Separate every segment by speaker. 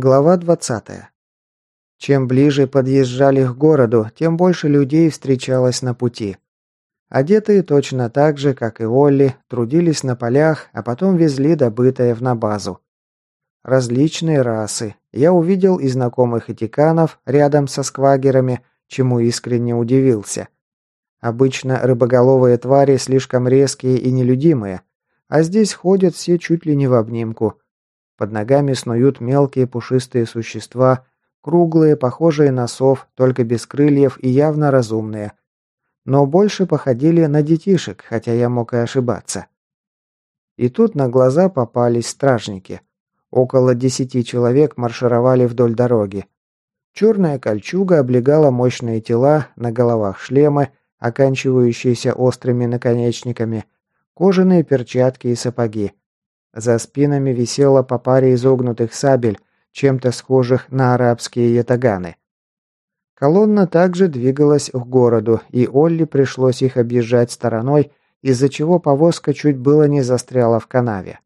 Speaker 1: Глава 20. Чем ближе подъезжали к городу, тем больше людей встречалось на пути. Одетые точно так же, как и Олли, трудились на полях, а потом везли добытое в на базу. Различные расы. Я увидел и знакомых этиканов рядом со сквагерами, чему искренне удивился. Обычно рыбоголовые твари слишком резкие и нелюдимые, а здесь ходят все чуть ли не в обнимку – под ногами снуют мелкие пушистые существа, круглые, похожие на сов, только без крыльев и явно разумные. Но больше походили на детишек, хотя я мог и ошибаться. И тут на глаза попались стражники. Около десяти человек маршировали вдоль дороги. Черная кольчуга облегала мощные тела, на головах шлемы, оканчивающиеся острыми наконечниками, кожаные перчатки и сапоги. За спинами висело по паре изогнутых сабель, чем-то схожих на арабские ятаганы. Колонна также двигалась к городу, и Олли пришлось их объезжать стороной, из-за чего повозка чуть было не застряла в канаве.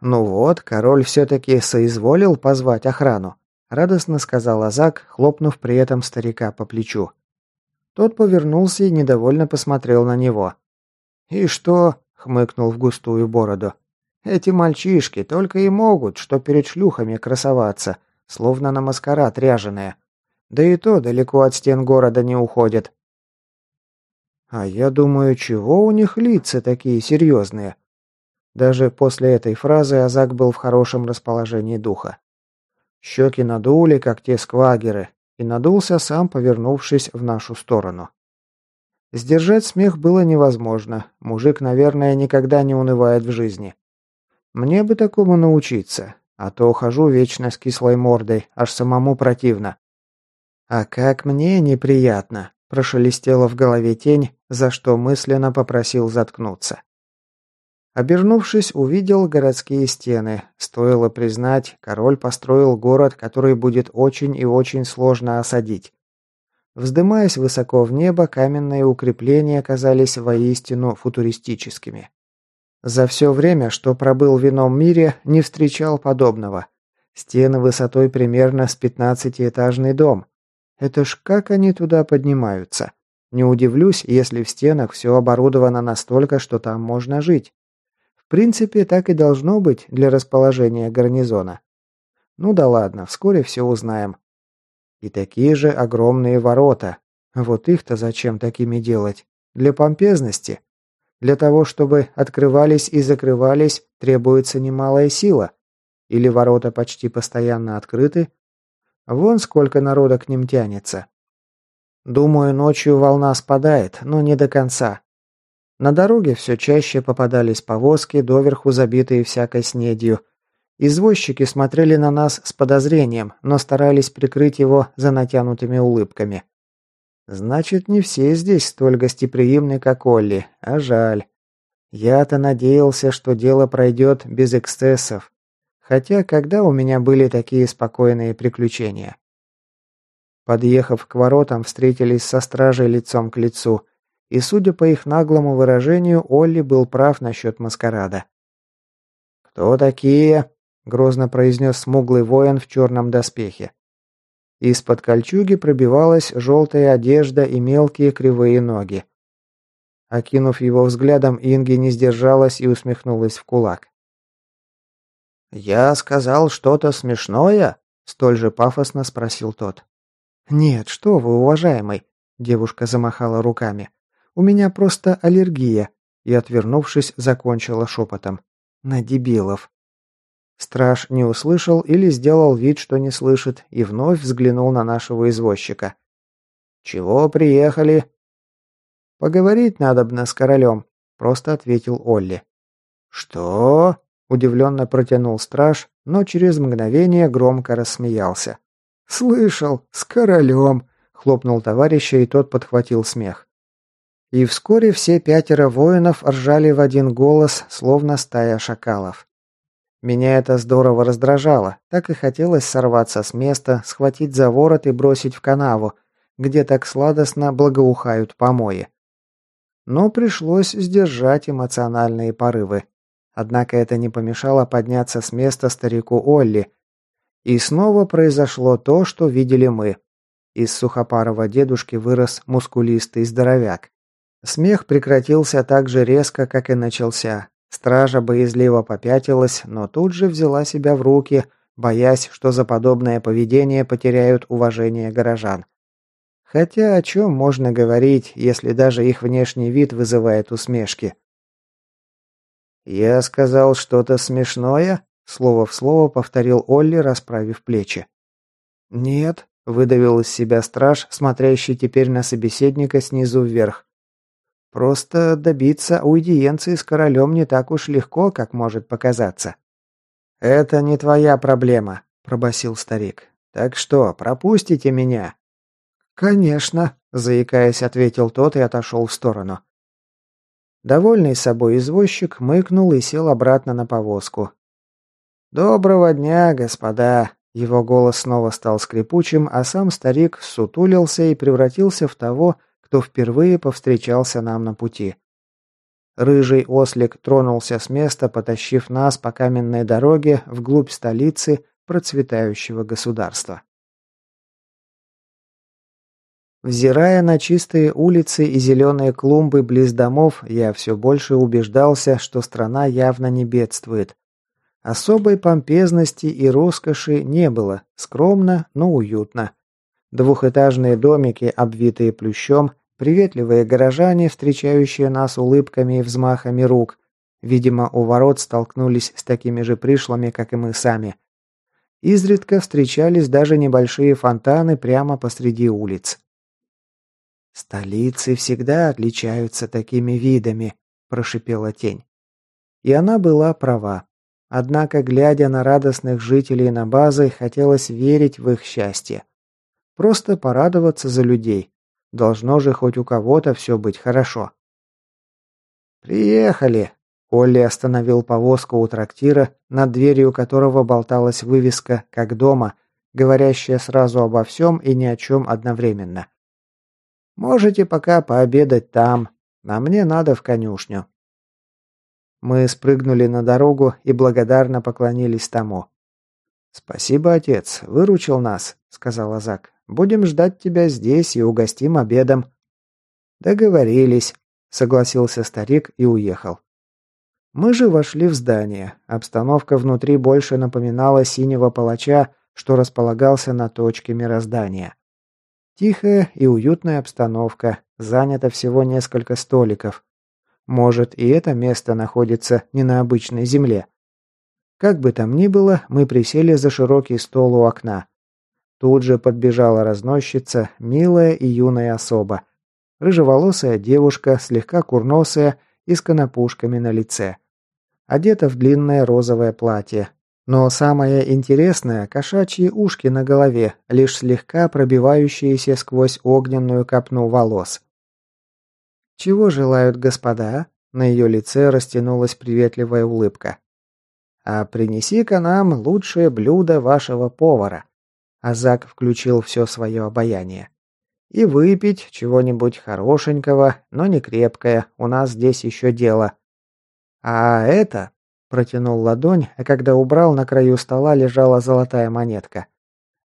Speaker 1: «Ну вот, король все-таки соизволил позвать охрану», — радостно сказал Азак, хлопнув при этом старика по плечу. Тот повернулся и недовольно посмотрел на него. «И что?» — хмыкнул в густую бороду. Эти мальчишки только и могут, что перед шлюхами красоваться, словно на маскарад ряженые. Да и то далеко от стен города не уходят. А я думаю, чего у них лица такие серьезные? Даже после этой фразы Азак был в хорошем расположении духа. Щеки надули, как те сквагеры, и надулся сам, повернувшись в нашу сторону. Сдержать смех было невозможно. Мужик, наверное, никогда не унывает в жизни. Мне бы такому научиться, а то хожу вечно с кислой мордой, аж самому противно. А как мне неприятно, прошелестела в голове тень, за что мысленно попросил заткнуться. Обернувшись, увидел городские стены. Стоило признать, король построил город, который будет очень и очень сложно осадить. Вздымаясь высоко в небо, каменные укрепления казались воистину футуристическими. За все время, что пробыл в ином мире, не встречал подобного. Стены высотой примерно с пятнадцатиэтажный дом. Это ж как они туда поднимаются? Не удивлюсь, если в стенах все оборудовано настолько, что там можно жить. В принципе, так и должно быть для расположения гарнизона. Ну да ладно, вскоре все узнаем. И такие же огромные ворота. Вот их-то зачем такими делать? Для помпезности? Для того, чтобы открывались и закрывались, требуется немалая сила. Или ворота почти постоянно открыты. Вон сколько народа к ним тянется. Думаю, ночью волна спадает, но не до конца. На дороге все чаще попадались повозки, доверху забитые всякой снедью. Извозчики смотрели на нас с подозрением, но старались прикрыть его за натянутыми улыбками. Значит, не все здесь столь гостеприимны, как Олли, а жаль. Я-то надеялся, что дело пройдет без эксцессов. Хотя, когда у меня были такие спокойные приключения? Подъехав к воротам, встретились со стражей лицом к лицу, и, судя по их наглому выражению, Олли был прав насчет маскарада. «Кто такие?» — грозно произнес смуглый воин в черном доспехе. Из-под кольчуги пробивалась желтая одежда и мелкие кривые ноги. Окинув его взглядом, Инги не сдержалась и усмехнулась в кулак. «Я сказал что-то смешное?» – столь же пафосно спросил тот. «Нет, что вы, уважаемый!» – девушка замахала руками. «У меня просто аллергия!» и, отвернувшись, закончила шепотом. «На дебилов!» Страж не услышал или сделал вид, что не слышит, и вновь взглянул на нашего извозчика. «Чего приехали?» «Поговорить надобно с королем», — просто ответил Олли. «Что?» — удивленно протянул страж, но через мгновение громко рассмеялся. «Слышал, с королем!» — хлопнул товарища, и тот подхватил смех. И вскоре все пятеро воинов ржали в один голос, словно стая шакалов. Меня это здорово раздражало, так и хотелось сорваться с места, схватить за ворот и бросить в канаву, где так сладостно благоухают помои. Но пришлось сдержать эмоциональные порывы. Однако это не помешало подняться с места старику Олли. И снова произошло то, что видели мы. Из сухопарого дедушки вырос мускулистый здоровяк. Смех прекратился так же резко, как и начался. Стража боязливо попятилась, но тут же взяла себя в руки, боясь, что за подобное поведение потеряют уважение горожан. Хотя о чем можно говорить, если даже их внешний вид вызывает усмешки? «Я сказал что-то смешное?» — слово в слово повторил Олли, расправив плечи. «Нет», — выдавил из себя страж, смотрящий теперь на собеседника снизу вверх. «Просто добиться аудиенции с королем не так уж легко, как может показаться». «Это не твоя проблема», — пробасил старик. «Так что, пропустите меня?» «Конечно», – заикаясь, ответил тот и отошел в сторону. Довольный собой извозчик мыкнул и сел обратно на повозку. «Доброго дня, господа!» Его голос снова стал скрипучим, а сам старик сутулился и превратился в того, кто впервые повстречался нам на пути. Рыжий ослик тронулся с места, потащив нас по каменной дороге вглубь столицы процветающего государства. Взирая на чистые улицы и зеленые клумбы близ домов, я все больше убеждался, что страна явно не бедствует. Особой помпезности и роскоши не было, скромно, но уютно. Двухэтажные домики, обвитые плющом, приветливые горожане, встречающие нас улыбками и взмахами рук. Видимо, у ворот столкнулись с такими же пришлыми, как и мы сами. Изредка встречались даже небольшие фонтаны прямо посреди улиц. «Столицы всегда отличаются такими видами», – прошипела тень. И она была права. Однако, глядя на радостных жителей на базы, хотелось верить в их счастье. Просто порадоваться за людей. Должно же хоть у кого-то все быть хорошо. «Приехали!» Олли остановил повозку у трактира, над дверью которого болталась вывеска «Как дома», говорящая сразу обо всем и ни о чем одновременно. Можете пока пообедать там, а мне надо в конюшню». Мы спрыгнули на дорогу и благодарно поклонились тому. «Спасибо, отец, выручил нас», — сказал Азак. «Будем ждать тебя здесь и угостим обедом». «Договорились», — согласился старик и уехал. Мы же вошли в здание. Обстановка внутри больше напоминала синего палача, что располагался на точке мироздания. Тихая и уютная обстановка, занято всего несколько столиков. Может, и это место находится не на обычной земле. Как бы там ни было, мы присели за широкий стол у окна. Тут же подбежала разносчица, милая и юная особа. Рыжеволосая девушка, слегка курносая и с конопушками на лице. Одета в длинное розовое платье, но самое интересное – кошачьи ушки на голове, лишь слегка пробивающиеся сквозь огненную копну волос. «Чего желают господа?» На ее лице растянулась приветливая улыбка. «А принеси-ка нам лучшее блюдо вашего повара». Азак включил все свое обаяние. «И выпить чего-нибудь хорошенького, но не крепкое, у нас здесь еще дело. А это...» Протянул ладонь, а когда убрал, на краю стола лежала золотая монетка.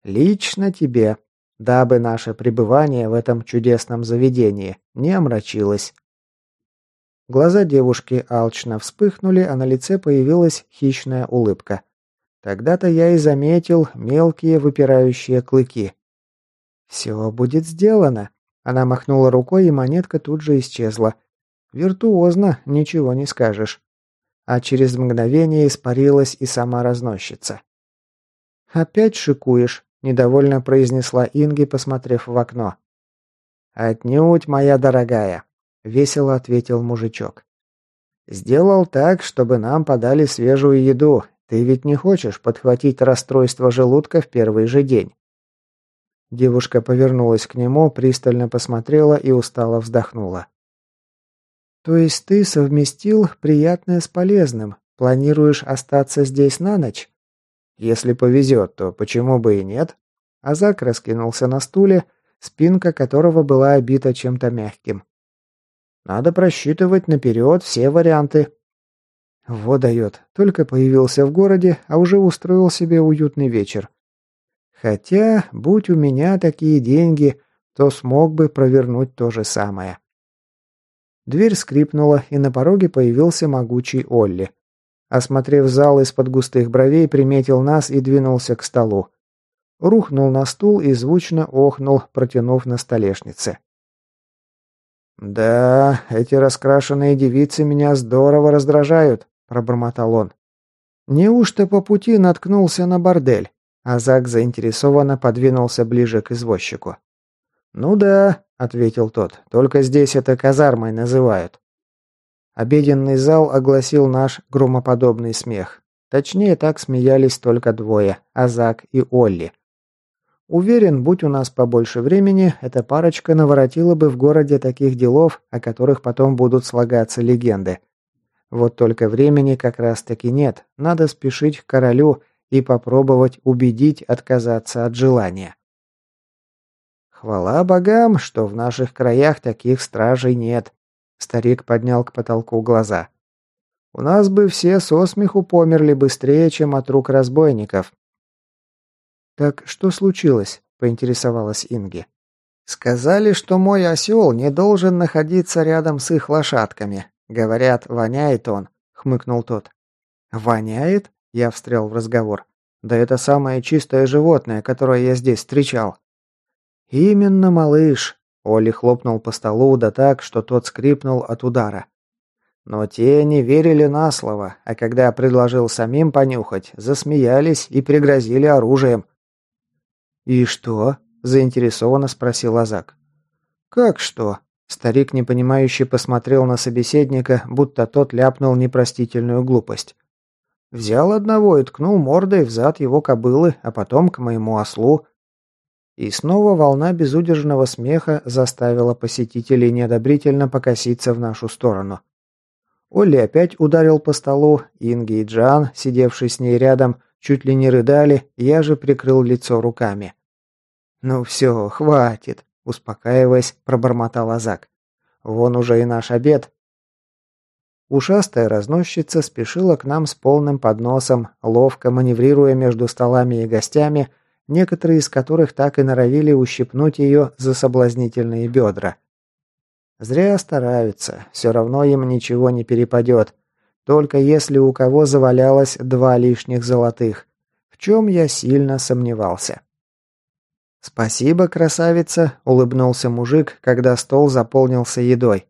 Speaker 1: «Лично тебе, дабы наше пребывание в этом чудесном заведении не омрачилось». Глаза девушки алчно вспыхнули, а на лице появилась хищная улыбка. Тогда-то я и заметил мелкие выпирающие клыки. «Все будет сделано», — она махнула рукой, и монетка тут же исчезла. «Виртуозно, ничего не скажешь» а через мгновение испарилась и сама разносчица. «Опять шикуешь», – недовольно произнесла Инги, посмотрев в окно. «Отнюдь, моя дорогая», – весело ответил мужичок. «Сделал так, чтобы нам подали свежую еду. Ты ведь не хочешь подхватить расстройство желудка в первый же день?» Девушка повернулась к нему, пристально посмотрела и устало вздохнула. «То есть ты совместил приятное с полезным? Планируешь остаться здесь на ночь?» «Если повезет, то почему бы и нет?» Азак раскинулся на стуле, спинка которого была обита чем-то мягким. «Надо просчитывать наперед все варианты». Вот дает. Только появился в городе, а уже устроил себе уютный вечер. Хотя, будь у меня такие деньги, то смог бы провернуть то же самое. Дверь скрипнула, и на пороге появился могучий Олли. Осмотрев зал из-под густых бровей, приметил нас и двинулся к столу. Рухнул на стул и звучно охнул, протянув на столешнице. «Да, эти раскрашенные девицы меня здорово раздражают», – пробормотал он. «Неужто по пути наткнулся на бордель?» Азак заинтересованно подвинулся ближе к извозчику. «Ну да», — ответил тот, — «только здесь это казармой называют». Обеденный зал огласил наш громоподобный смех. Точнее, так смеялись только двое – Азак и Олли. Уверен, будь у нас побольше времени, эта парочка наворотила бы в городе таких делов, о которых потом будут слагаться легенды. Вот только времени как раз-таки нет, надо спешить к королю и попробовать убедить отказаться от желания. Хвала богам, что в наших краях таких стражей нет. Старик поднял к потолку глаза. У нас бы все со смеху померли быстрее, чем от рук разбойников. Так что случилось? поинтересовалась Инги. Сказали, что мой осел не должен находиться рядом с их лошадками. Говорят, воняет он, хмыкнул тот. Воняет? Я встрял в разговор. Да это самое чистое животное, которое я здесь встречал. «Именно, малыш!» Оли хлопнул по столу, да так, что тот скрипнул от удара. Но те не верили на слово, а когда предложил самим понюхать, засмеялись и пригрозили оружием. «И что?» – заинтересованно спросил Азак. «Как что?» Старик, непонимающе, посмотрел на собеседника, будто тот ляпнул непростительную глупость. Взял одного и ткнул мордой в зад его кобылы, а потом к моему ослу. И снова волна безудержного смеха заставила посетителей неодобрительно покоситься в нашу сторону. Олли опять ударил по столу, Инги и Джан, сидевшие с ней рядом, чуть ли не рыдали, я же прикрыл лицо руками. «Ну все, хватит», — успокаиваясь, пробормотал Азак. «Вон уже и наш обед». Ушастая разносчица спешила к нам с полным подносом, ловко маневрируя между столами и гостями, — некоторые из которых так и норовили ущипнуть ее за соблазнительные бедра. Зря стараются, все равно им ничего не перепадет, только если у кого завалялось два лишних золотых, в чем я сильно сомневался. «Спасибо, красавица», — улыбнулся мужик, когда стол заполнился едой.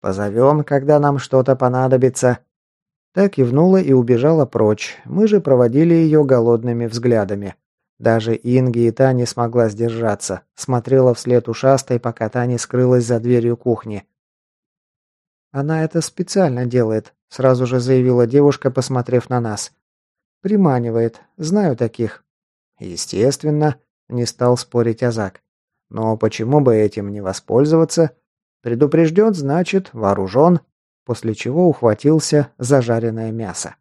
Speaker 1: «Позовем, когда нам что-то понадобится». Так кивнула и убежала прочь, мы же проводили ее голодными взглядами. Даже Инги и та не смогла сдержаться, смотрела вслед ушастой, пока та не скрылась за дверью кухни. «Она это специально делает», — сразу же заявила девушка, посмотрев на нас. «Приманивает. Знаю таких». «Естественно», — не стал спорить Азак. «Но почему бы этим не воспользоваться? Предупрежден, значит, вооружен», после чего ухватился за жареное мясо.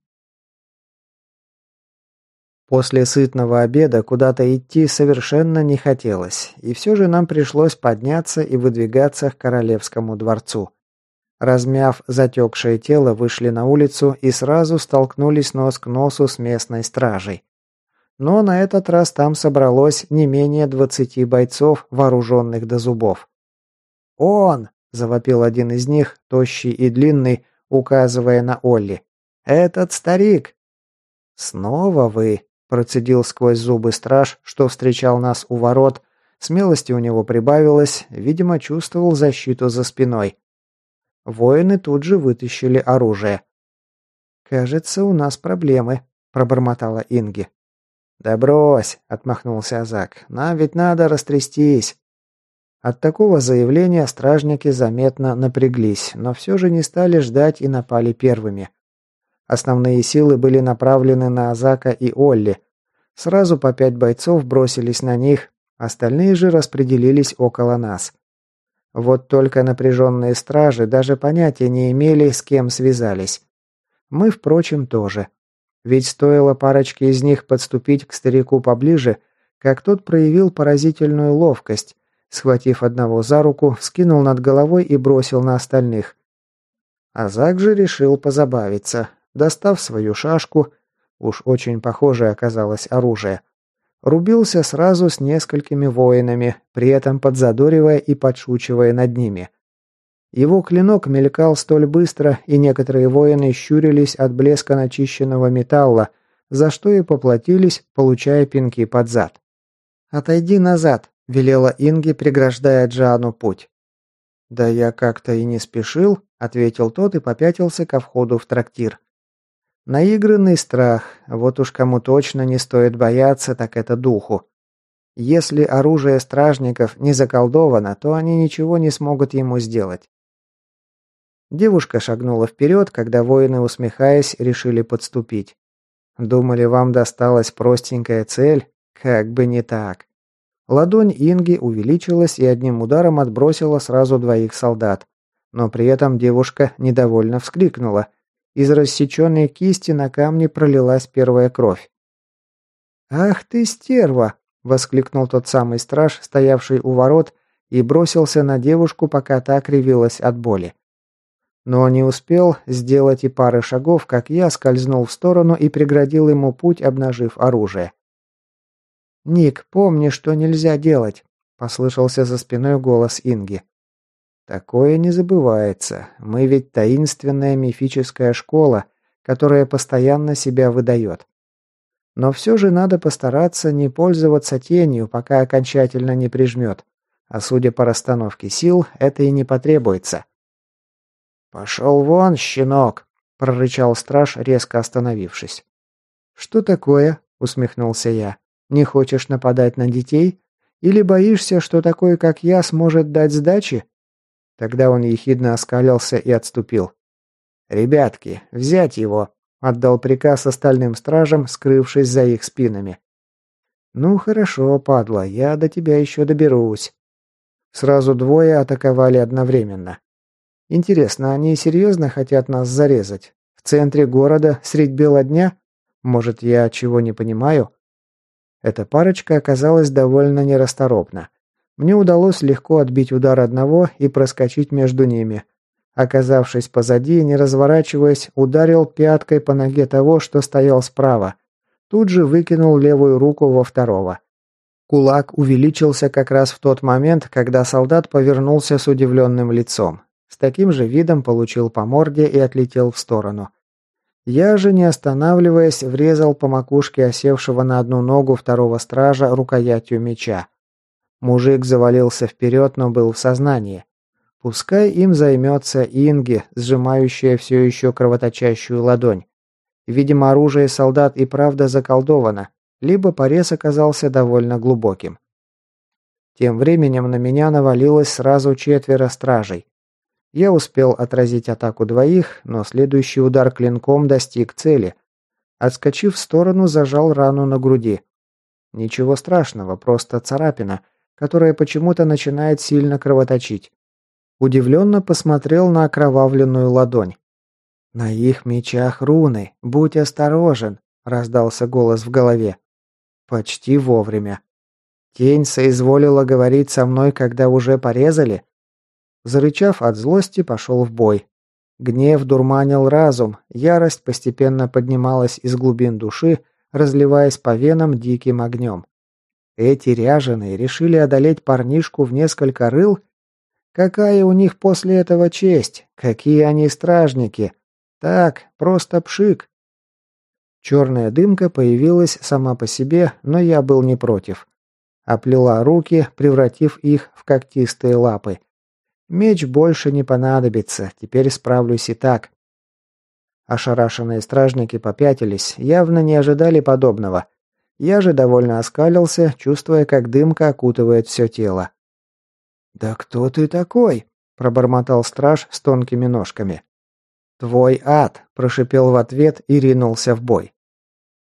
Speaker 1: После сытного обеда куда-то идти совершенно не хотелось, и все же нам пришлось подняться и выдвигаться к королевскому дворцу. Размяв затекшее тело, вышли на улицу и сразу столкнулись нос к носу с местной стражей. Но на этот раз там собралось не менее двадцати бойцов, вооруженных до зубов. «Он!» – завопил один из них, тощий и длинный, указывая на Олли. «Этот старик!» «Снова вы!» Процедил сквозь зубы страж, что встречал нас у ворот. Смелости у него прибавилось, видимо, чувствовал защиту за спиной. Воины тут же вытащили оружие. «Кажется, у нас проблемы», – пробормотала Инги. «Да брось», – отмахнулся Азак, – «нам ведь надо растрястись». От такого заявления стражники заметно напряглись, но все же не стали ждать и напали первыми. Основные силы были направлены на Азака и Олли. Сразу по пять бойцов бросились на них, остальные же распределились около нас. Вот только напряженные стражи даже понятия не имели, с кем связались. Мы, впрочем, тоже. Ведь стоило парочке из них подступить к старику поближе, как тот проявил поразительную ловкость, схватив одного за руку, скинул над головой и бросил на остальных. Азак же решил позабавиться, Достав свою шашку, уж очень похожее оказалось оружие, Рубился сразу с несколькими воинами, при этом подзадоривая и подшучивая над ними. Его клинок мелькал столь быстро, и некоторые воины щурились от блеска начищенного металла, за что и поплатились, получая пинки под зад. «Отойди назад», – велела Инги, преграждая Джану путь. «Да я как-то и не спешил», – ответил тот и попятился ко входу в трактир. Наигранный страх, вот уж кому точно не стоит бояться, так это духу. Если оружие стражников не заколдовано, то они ничего не смогут ему сделать. Девушка шагнула вперед, когда воины, усмехаясь, решили подступить. Думали, вам досталась простенькая цель? Как бы не так. Ладонь Инги увеличилась и одним ударом отбросила сразу двоих солдат. Но при этом девушка недовольно вскрикнула – из рассеченной кисти на камне пролилась первая кровь. «Ах ты, стерва!» – воскликнул тот самый страж, стоявший у ворот, и бросился на девушку, пока та кривилась от боли. Но не успел сделать и пары шагов, как я скользнул в сторону и преградил ему путь, обнажив оружие. «Ник, помни, что нельзя делать», – послышался за спиной голос Инги. Такое не забывается. Мы ведь таинственная мифическая школа, которая постоянно себя выдает. Но все же надо постараться не пользоваться тенью, пока окончательно не прижмет. А судя по расстановке сил, это и не потребуется. «Пошел вон, щенок!» – прорычал страж, резко остановившись. «Что такое?» – усмехнулся я. «Не хочешь нападать на детей? Или боишься, что такой, как я, сможет дать сдачи?» Тогда он ехидно оскалился и отступил. «Ребятки, взять его!» – отдал приказ остальным стражам, скрывшись за их спинами. «Ну хорошо, падла, я до тебя еще доберусь». Сразу двое атаковали одновременно. Интересно, они серьезно хотят нас зарезать? В центре города, средь бела дня? Может, я чего не понимаю? Эта парочка оказалась довольно нерасторопна. Мне удалось легко отбить удар одного и проскочить между ними. Оказавшись позади, не разворачиваясь, ударил пяткой по ноге того, что стоял справа. Тут же выкинул левую руку во второго. Кулак увеличился как раз в тот момент, когда солдат повернулся с удивленным лицом. С таким же видом получил по морде и отлетел в сторону. Я же, не останавливаясь, врезал по макушке осевшего на одну ногу второго стража рукоятью меча. Мужик завалился вперед, но был в сознании. Пускай им займется Инги, сжимающая все еще кровоточащую ладонь. Видимо, оружие солдат и правда заколдовано, либо порез оказался довольно глубоким. Тем временем на меня навалилось сразу четверо стражей. Я успел отразить атаку двоих, но следующий удар клинком достиг цели. Отскочив в сторону, зажал рану на груди. Ничего страшного, просто царапина, которая почему-то начинает сильно кровоточить. Удивленно посмотрел на окровавленную ладонь. «На их мечах руны, будь осторожен», – раздался голос в голове. Почти вовремя. Тень соизволила говорить со мной, когда уже порезали. Зарычав от злости, пошел в бой. Гнев дурманил разум, ярость постепенно поднималась из глубин души, разливаясь по венам диким огнем. Эти ряженые решили одолеть парнишку в несколько рыл? Какая у них после этого честь? Какие они стражники? Так, просто пшик. Черная дымка появилась сама по себе, но я был не против. Оплела руки, превратив их в когтистые лапы. Меч больше не понадобится, теперь справлюсь и так. Ошарашенные стражники попятились, явно не ожидали подобного. Я же довольно оскалился, чувствуя, как дымка окутывает все тело. «Да кто ты такой?» – пробормотал страж с тонкими ножками. «Твой ад!» – прошипел в ответ и ринулся в бой.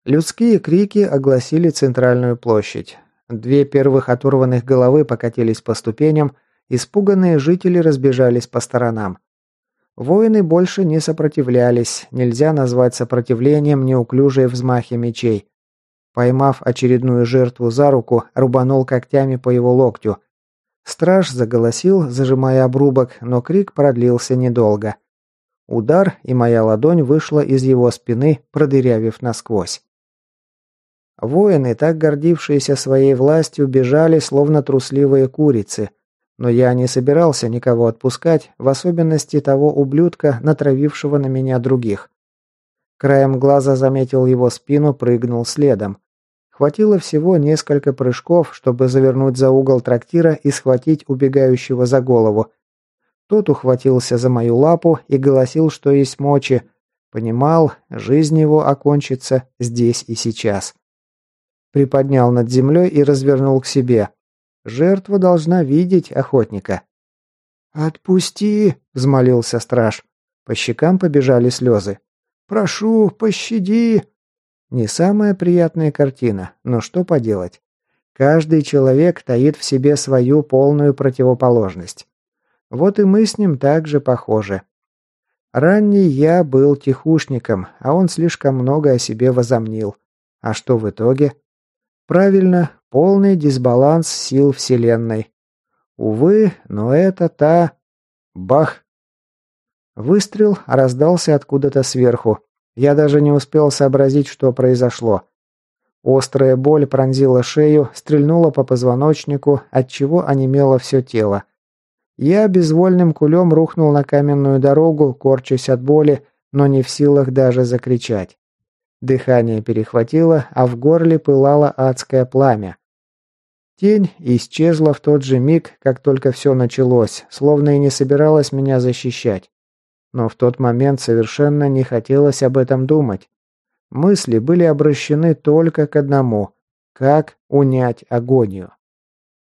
Speaker 1: Людские крики огласили центральную площадь. Две первых оторванных головы покатились по ступеням, испуганные жители разбежались по сторонам. Воины больше не сопротивлялись, нельзя назвать сопротивлением неуклюжие взмахи мечей. Поймав очередную жертву за руку, рубанул когтями по его локтю. Страж заголосил, зажимая обрубок, но крик продлился недолго. Удар, и моя ладонь вышла из его спины, продырявив насквозь. Воины, так гордившиеся своей властью, бежали, словно трусливые курицы. Но я не собирался никого отпускать, в особенности того ублюдка, натравившего на меня других. Краем глаза заметил его спину, прыгнул следом. Хватило всего несколько прыжков, чтобы завернуть за угол трактира и схватить убегающего за голову. Тот ухватился за мою лапу и голосил, что есть мочи. Понимал, жизнь его окончится здесь и сейчас. Приподнял над землей и развернул к себе. Жертва должна видеть охотника. «Отпусти!» – взмолился страж. По щекам побежали слезы. «Прошу, пощади!» Не самая приятная картина, но что поделать. Каждый человек таит в себе свою полную противоположность. Вот и мы с ним также похожи. Ранний я был тихушником, а он слишком много о себе возомнил. А что в итоге? Правильно, полный дисбаланс сил Вселенной. Увы, но это та... Бах! Выстрел раздался откуда-то сверху. Я даже не успел сообразить, что произошло. Острая боль пронзила шею, стрельнула по позвоночнику, отчего онемело все тело. Я безвольным кулем рухнул на каменную дорогу, корчась от боли, но не в силах даже закричать. Дыхание перехватило, а в горле пылало адское пламя. Тень исчезла в тот же миг, как только все началось, словно и не собиралась меня защищать. Но в тот момент совершенно не хотелось об этом думать. Мысли были обращены только к одному – как унять агонию.